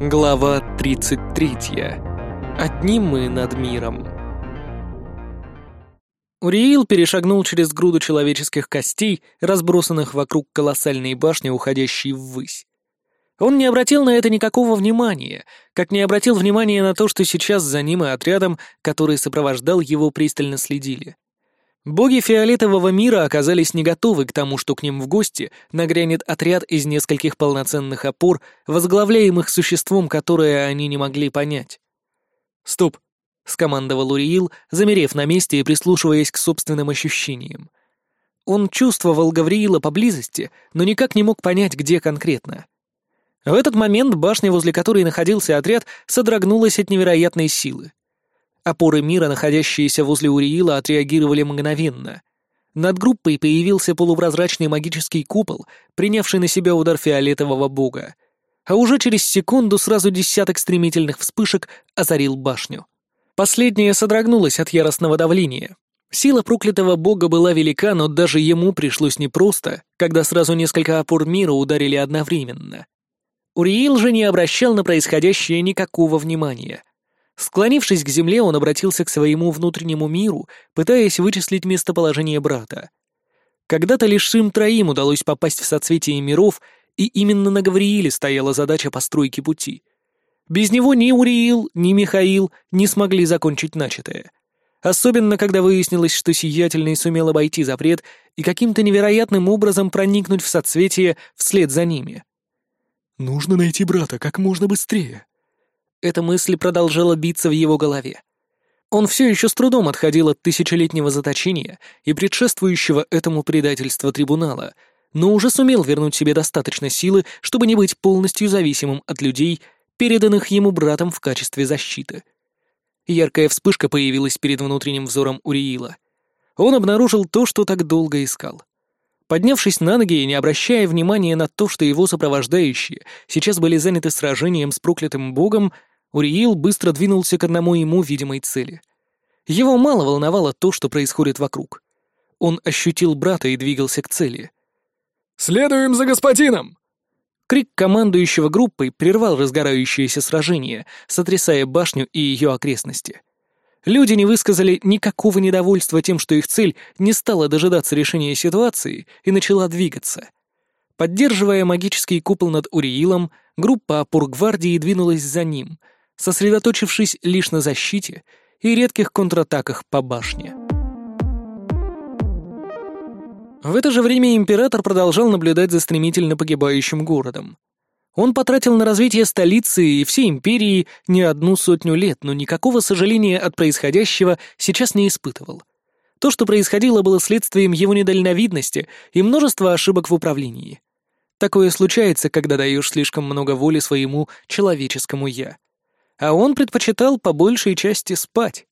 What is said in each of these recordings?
Глава 33. Одни мы над миром. Уриил перешагнул через груду человеческих костей, разбросанных вокруг колоссальной башни, уходящей ввысь. Он не обратил на это никакого внимания, как не обратил внимания на то, что сейчас за ним и отрядом, который сопровождал его, пристально следили. Боги фиолетового мира оказались не готовы к тому, что к ним в гости нагрянет отряд из нескольких полноценных опор, возглавляемых существом, которое они не могли понять. «Стоп!» — скомандовал Уриил, замерев на месте и прислушиваясь к собственным ощущениям. Он чувствовал Гавриила поблизости, но никак не мог понять, где конкретно. В этот момент башня, возле которой находился отряд, содрогнулась от невероятной силы. Опоры мира, находящиеся возле Уриила, отреагировали мгновенно. Над группой появился полупрозрачный магический купол, принявший на себя удар фиолетового бога. А уже через секунду сразу десяток стремительных вспышек озарил башню. Последняя содрогнулась от яростного давления. Сила проклятого бога была велика, но даже ему пришлось непросто, когда сразу несколько опор мира ударили одновременно. Уриил же не обращал на происходящее никакого внимания — Склонившись к земле, он обратился к своему внутреннему миру, пытаясь вычислить местоположение брата. Когда-то лишь им троим удалось попасть в соцветие миров, и именно на Гаврииле стояла задача постройки пути. Без него ни Уриил, ни Михаил не смогли закончить начатое. Особенно, когда выяснилось, что Сиятельный сумел обойти запрет и каким-то невероятным образом проникнуть в соцветие вслед за ними. «Нужно найти брата как можно быстрее», эта мысль продолжала биться в его голове. Он все еще с трудом отходил от тысячелетнего заточения и предшествующего этому предательства трибунала, но уже сумел вернуть себе достаточно силы, чтобы не быть полностью зависимым от людей, переданных ему братом в качестве защиты. Яркая вспышка появилась перед внутренним взором Уриила. Он обнаружил то, что так долго искал. Поднявшись на ноги и не обращая внимания на то, что его сопровождающие сейчас были заняты сражением с проклятым богом, Уриил быстро двинулся к одному ему видимой цели. Его мало волновало то, что происходит вокруг. Он ощутил брата и двигался к цели. «Следуем за господином!» Крик командующего группой прервал разгорающееся сражение, сотрясая башню и ее окрестности. Люди не высказали никакого недовольства тем, что их цель не стала дожидаться решения ситуации и начала двигаться. Поддерживая магический купол над Уриилом, группа опор гвардии двинулась за ним — сосредоточившись лишь на защите и редких контратаках по башне. В это же время император продолжал наблюдать за стремительно погибающим городом. Он потратил на развитие столицы и всей империи не одну сотню лет, но никакого сожаления от происходящего сейчас не испытывал. То, что происходило, было следствием его недальновидности и множества ошибок в управлении. Такое случается, когда даешь слишком много воли своему человеческому «я» а он предпочитал по большей части спать.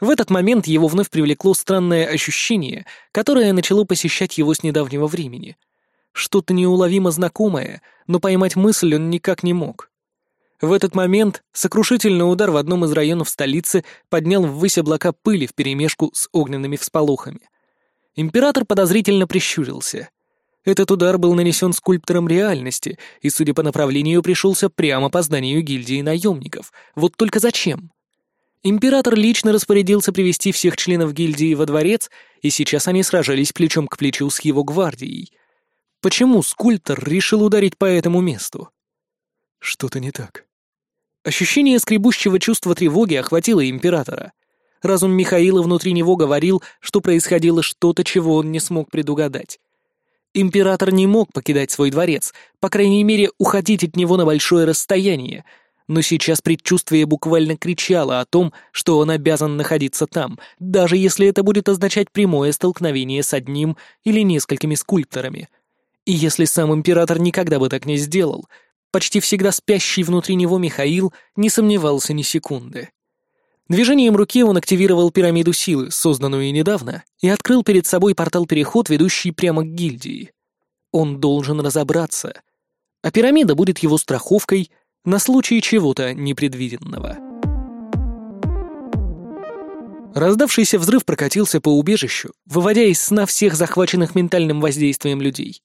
В этот момент его вновь привлекло странное ощущение, которое начало посещать его с недавнего времени. Что-то неуловимо знакомое, но поймать мысль он никак не мог. В этот момент сокрушительный удар в одном из районов столицы поднял ввысь облака пыли вперемешку с огненными всполохами. Император подозрительно прищурился — этот удар был нанесен скульптором реальности и, судя по направлению, пришелся прямо по зданию гильдии наемников. Вот только зачем? Император лично распорядился привести всех членов гильдии во дворец, и сейчас они сражались плечом к плечу с его гвардией. Почему скульптор решил ударить по этому месту? Что-то не так. Ощущение скребущего чувства тревоги охватило императора. Разум Михаила внутри него говорил, что происходило что-то, чего он не смог предугадать. Император не мог покидать свой дворец, по крайней мере, уходить от него на большое расстояние, но сейчас предчувствие буквально кричало о том, что он обязан находиться там, даже если это будет означать прямое столкновение с одним или несколькими скульпторами. И если сам император никогда бы так не сделал, почти всегда спящий внутри него Михаил не сомневался ни секунды. Движением руки он активировал пирамиду силы, созданную недавно, и открыл перед собой портал-переход, ведущий прямо к гильдии. Он должен разобраться. А пирамида будет его страховкой на случай чего-то непредвиденного. Раздавшийся взрыв прокатился по убежищу, выводя из сна всех захваченных ментальным воздействием людей.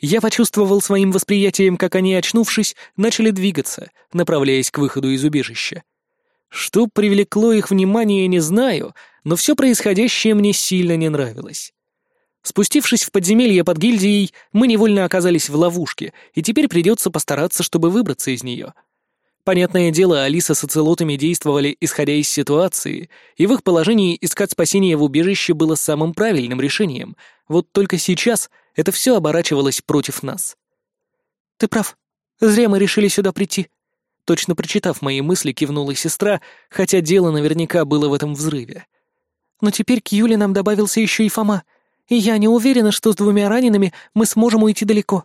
Я почувствовал своим восприятием, как они, очнувшись, начали двигаться, направляясь к выходу из убежища. Что привлекло их внимание, не знаю, но все происходящее мне сильно не нравилось. Спустившись в подземелье под гильдией, мы невольно оказались в ловушке, и теперь придется постараться, чтобы выбраться из нее. Понятное дело, Алиса с оцелотами действовали, исходя из ситуации, и в их положении искать спасение в убежище было самым правильным решением. Вот только сейчас это все оборачивалось против нас. «Ты прав. Зря мы решили сюда прийти». Точно прочитав мои мысли, кивнула сестра, хотя дело наверняка было в этом взрыве. «Но теперь к Юле нам добавился еще и Фома, и я не уверена, что с двумя ранеными мы сможем уйти далеко».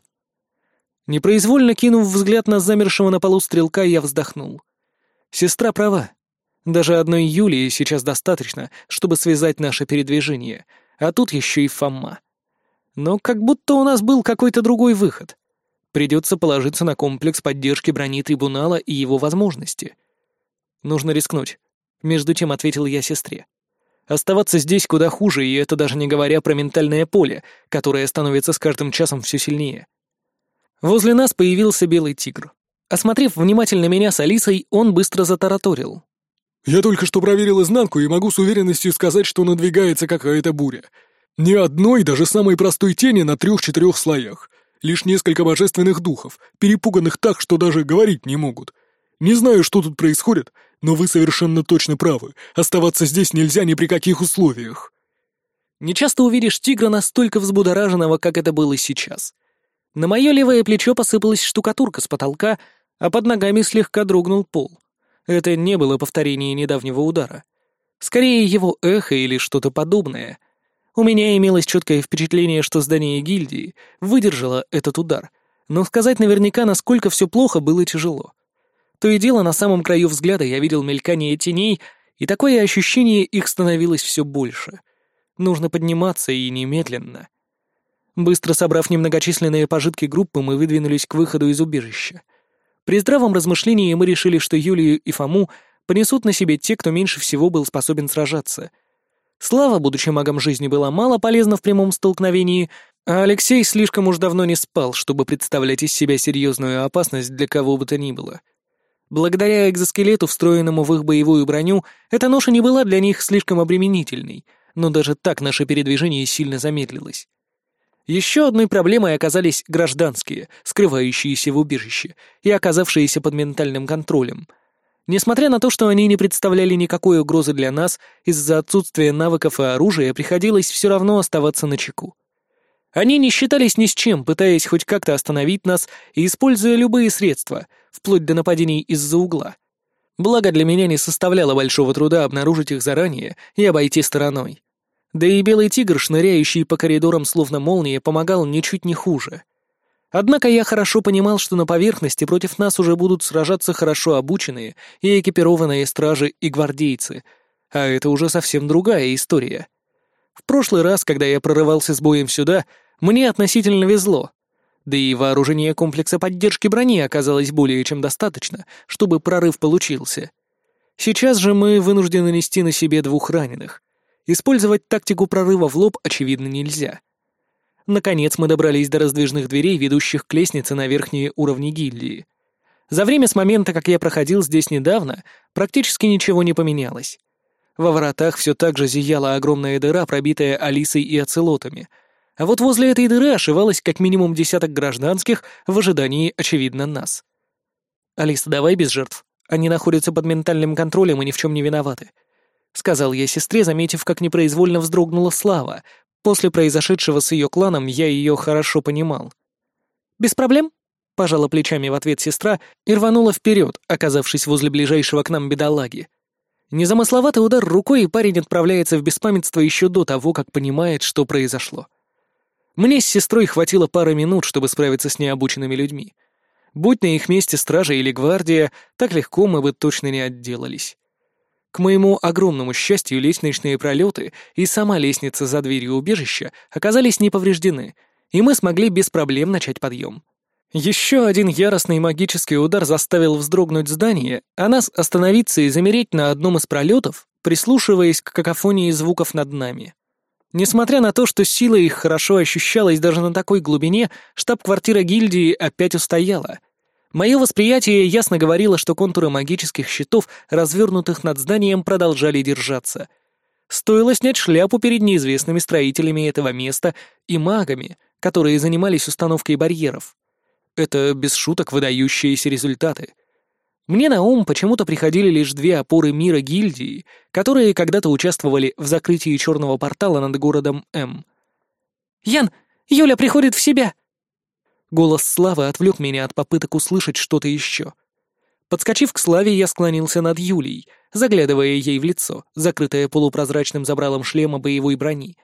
Непроизвольно кинув взгляд на замершего на полу стрелка, я вздохнул. Сестра права. Даже одной Юлии сейчас достаточно, чтобы связать наше передвижение, а тут еще и Фома. Но как будто у нас был какой-то другой выход. Придется положиться на комплекс поддержки брони трибунала и его возможности. Нужно рискнуть. Между тем ответил я сестре. Оставаться здесь куда хуже, и это даже не говоря про ментальное поле, которое становится с каждым часом все сильнее. Возле нас появился белый тигр. Осмотрев внимательно меня с Алисой, он быстро затараторил. «Я только что проверил изнанку и могу с уверенностью сказать, что надвигается какая-то буря. Ни одной, даже самой простой тени на трех-четырех слоях. Лишь несколько божественных духов, перепуганных так, что даже говорить не могут. Не знаю, что тут происходит, но вы совершенно точно правы. Оставаться здесь нельзя ни при каких условиях». Не часто увидишь тигра настолько взбудораженного, как это было сейчас. На мое левое плечо посыпалась штукатурка с потолка, а под ногами слегка дрогнул пол. Это не было повторение недавнего удара. Скорее, его эхо или что-то подобное. У меня имелось четкое впечатление, что здание гильдии выдержало этот удар, но сказать наверняка, насколько все плохо, было тяжело. То и дело, на самом краю взгляда я видел мелькание теней, и такое ощущение их становилось все больше. Нужно подниматься и немедленно. Быстро собрав немногочисленные пожитки группы, мы выдвинулись к выходу из убежища. При здравом размышлении мы решили, что Юлию и Фому понесут на себе те, кто меньше всего был способен сражаться. Слава, будучи магом жизни, была мало полезна в прямом столкновении, а Алексей слишком уж давно не спал, чтобы представлять из себя серьезную опасность для кого бы то ни было. Благодаря экзоскелету, встроенному в их боевую броню, эта ноша не была для них слишком обременительной, но даже так наше передвижение сильно замедлилось. Еще одной проблемой оказались гражданские, скрывающиеся в убежище и оказавшиеся под ментальным контролем. Несмотря на то, что они не представляли никакой угрозы для нас, из-за отсутствия навыков и оружия приходилось все равно оставаться на чеку. Они не считались ни с чем, пытаясь хоть как-то остановить нас и используя любые средства, вплоть до нападений из-за угла. Благо для меня не составляло большого труда обнаружить их заранее и обойти стороной. Да и белый тигр, шныряющий по коридорам словно молния, помогал ничуть не хуже. Однако я хорошо понимал, что на поверхности против нас уже будут сражаться хорошо обученные и экипированные стражи и гвардейцы, а это уже совсем другая история. В прошлый раз, когда я прорывался с боем сюда, мне относительно везло. Да и вооружение комплекса поддержки брони оказалось более чем достаточно, чтобы прорыв получился. Сейчас же мы вынуждены нести на себе двух раненых — Использовать тактику прорыва в лоб, очевидно, нельзя. Наконец мы добрались до раздвижных дверей, ведущих к лестнице на верхние уровни гильдии. За время с момента, как я проходил здесь недавно, практически ничего не поменялось. Во воротах все так же зияла огромная дыра, пробитая Алисой и оцелотами. А вот возле этой дыры ошивалось как минимум десяток гражданских в ожидании, очевидно, нас. «Алиса, давай без жертв. Они находятся под ментальным контролем и ни в чем не виноваты. — сказал я сестре, заметив, как непроизвольно вздрогнула Слава. После произошедшего с ее кланом я ее хорошо понимал. «Без проблем», — пожала плечами в ответ сестра и рванула вперед, оказавшись возле ближайшего к нам бедолаги. Незамысловатый удар рукой, и парень отправляется в беспамятство еще до того, как понимает, что произошло. Мне с сестрой хватило пары минут, чтобы справиться с необученными людьми. Будь на их месте стража или гвардия, так легко мы бы точно не отделались. К моему огромному счастью, лестничные пролеты и сама лестница за дверью убежища оказались не повреждены, и мы смогли без проблем начать подъем. Еще один яростный магический удар заставил вздрогнуть здание, а нас остановиться и замереть на одном из пролетов, прислушиваясь к какофонии звуков над нами. Несмотря на то, что сила их хорошо ощущалась даже на такой глубине, штаб-квартира гильдии опять устояла. Мое восприятие ясно говорило, что контуры магических щитов, развернутых над зданием, продолжали держаться. Стоило снять шляпу перед неизвестными строителями этого места и магами, которые занимались установкой барьеров. Это, без шуток, выдающиеся результаты. Мне на ум почему-то приходили лишь две опоры мира гильдии, которые когда-то участвовали в закрытии черного портала над городом М. «Ян, Юля приходит в себя!» Голос Славы отвлек меня от попыток услышать что-то еще. Подскочив к Славе, я склонился над Юлей, заглядывая ей в лицо, закрытое полупрозрачным забралом шлема боевой брони.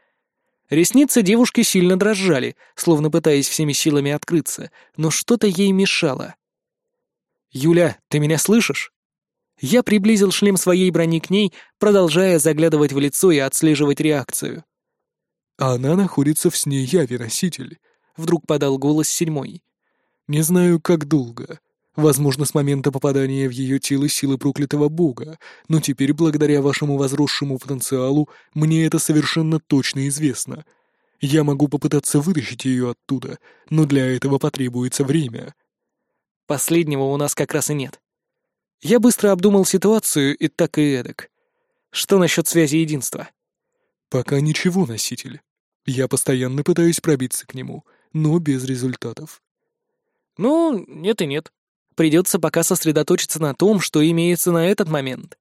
Ресницы девушки сильно дрожали, словно пытаясь всеми силами открыться, но что-то ей мешало. «Юля, ты меня слышишь?» Я приблизил шлем своей брони к ней, продолжая заглядывать в лицо и отслеживать реакцию. «Она находится в сне яви, носитель», — вдруг подал голос седьмой. «Не знаю, как долго. Возможно, с момента попадания в ее тело силы проклятого бога, но теперь, благодаря вашему возросшему потенциалу, мне это совершенно точно известно. Я могу попытаться вытащить ее оттуда, но для этого потребуется время». Последнего у нас как раз и нет. Я быстро обдумал ситуацию и так и эдак. Что насчет связи единства? Пока ничего, носитель. Я постоянно пытаюсь пробиться к нему, но без результатов. Ну, нет и нет. Придется пока сосредоточиться на том, что имеется на этот момент.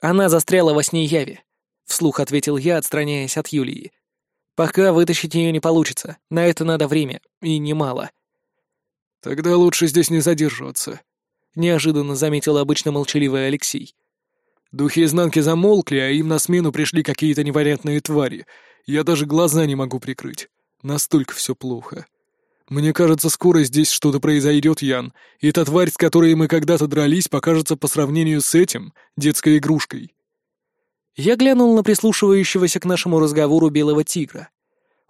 Она застряла во сне яви, вслух ответил я, отстраняясь от Юлии. Пока вытащить ее не получится, на это надо время, и немало. «Тогда лучше здесь не задерживаться», — неожиданно заметил обычно молчаливый Алексей. «Духи изнанки замолкли, а им на смену пришли какие-то непонятные твари. Я даже глаза не могу прикрыть. Настолько все плохо. Мне кажется, скоро здесь что-то произойдет, Ян, и та тварь, с которой мы когда-то дрались, покажется по сравнению с этим детской игрушкой». Я глянул на прислушивающегося к нашему разговору белого тигра.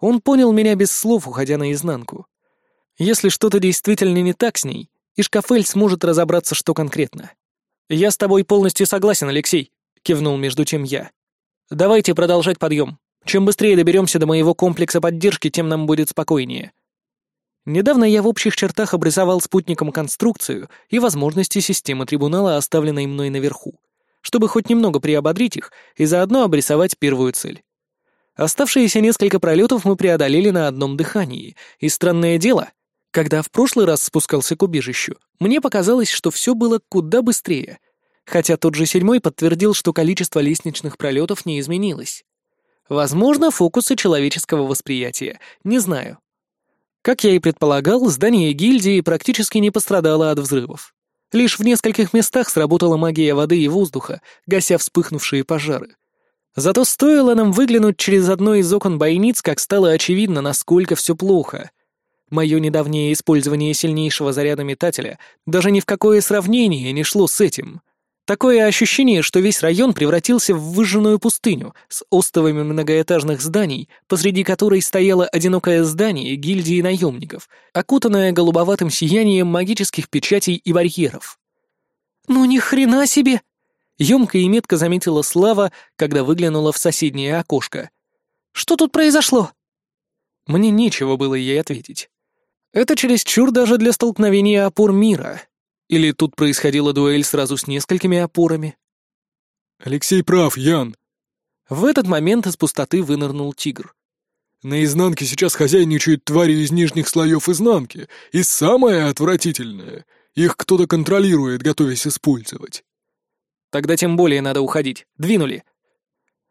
Он понял меня без слов, уходя наизнанку. Если что-то действительно не так с ней, Ишкафель сможет разобраться, что конкретно. «Я с тобой полностью согласен, Алексей», — кивнул между тем я. «Давайте продолжать подъем. Чем быстрее доберемся до моего комплекса поддержки, тем нам будет спокойнее». Недавно я в общих чертах обрисовал спутникам конструкцию и возможности системы трибунала, оставленной мной наверху, чтобы хоть немного приободрить их и заодно обрисовать первую цель. Оставшиеся несколько пролетов мы преодолели на одном дыхании, и странное дело — когда в прошлый раз спускался к убежищу, мне показалось, что все было куда быстрее, хотя тот же седьмой подтвердил, что количество лестничных пролетов не изменилось. Возможно, фокусы человеческого восприятия, не знаю. Как я и предполагал, здание гильдии практически не пострадало от взрывов. Лишь в нескольких местах сработала магия воды и воздуха, гася вспыхнувшие пожары. Зато стоило нам выглянуть через одно из окон бойниц, как стало очевидно, насколько все плохо — Мое недавнее использование сильнейшего заряда метателя даже ни в какое сравнение не шло с этим. Такое ощущение, что весь район превратился в выжженную пустыню с остовами многоэтажных зданий, посреди которой стояло одинокое здание гильдии наемников, окутанное голубоватым сиянием магических печатей и барьеров. «Ну ни хрена себе!» Ёмко и метко заметила Слава, когда выглянула в соседнее окошко. «Что тут произошло?» Мне нечего было ей ответить. Это чересчур даже для столкновения опор мира. Или тут происходила дуэль сразу с несколькими опорами? «Алексей прав, Ян!» В этот момент из пустоты вынырнул тигр. «На изнанке сейчас хозяйничают твари из нижних слоев изнанки, и самое отвратительное — их кто-то контролирует, готовясь использовать». «Тогда тем более надо уходить. Двинули!»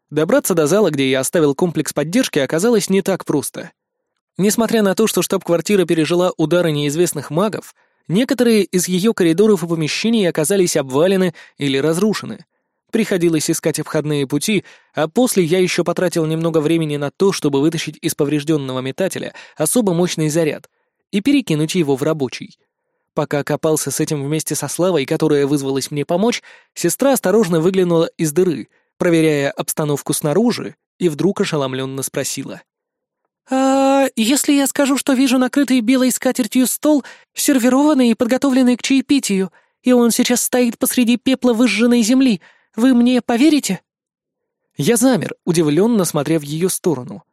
Добраться до зала, где я оставил комплекс поддержки, оказалось не так просто — Несмотря на то, что штаб-квартира пережила удары неизвестных магов, некоторые из ее коридоров и помещений оказались обвалены или разрушены. Приходилось искать обходные пути, а после я еще потратил немного времени на то, чтобы вытащить из поврежденного метателя особо мощный заряд и перекинуть его в рабочий. Пока копался с этим вместе со Славой, которая вызвалась мне помочь, сестра осторожно выглянула из дыры, проверяя обстановку снаружи, и вдруг ошеломленно спросила — «А если я скажу, что вижу накрытый белой скатертью стол, сервированный и подготовленный к чаепитию, и он сейчас стоит посреди пепла выжженной земли, вы мне поверите?» Я замер, удивленно смотря в ее сторону.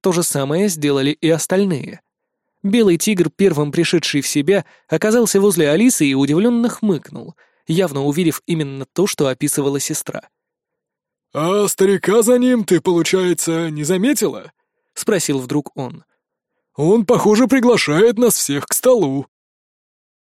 То же самое сделали и остальные. Белый тигр, первым пришедший в себя, оказался возле Алисы и удивленно хмыкнул, явно увидев именно то, что описывала сестра. «А старика за ним ты, получается, не заметила?» — спросил вдруг он. «Он, похоже, приглашает нас всех к столу».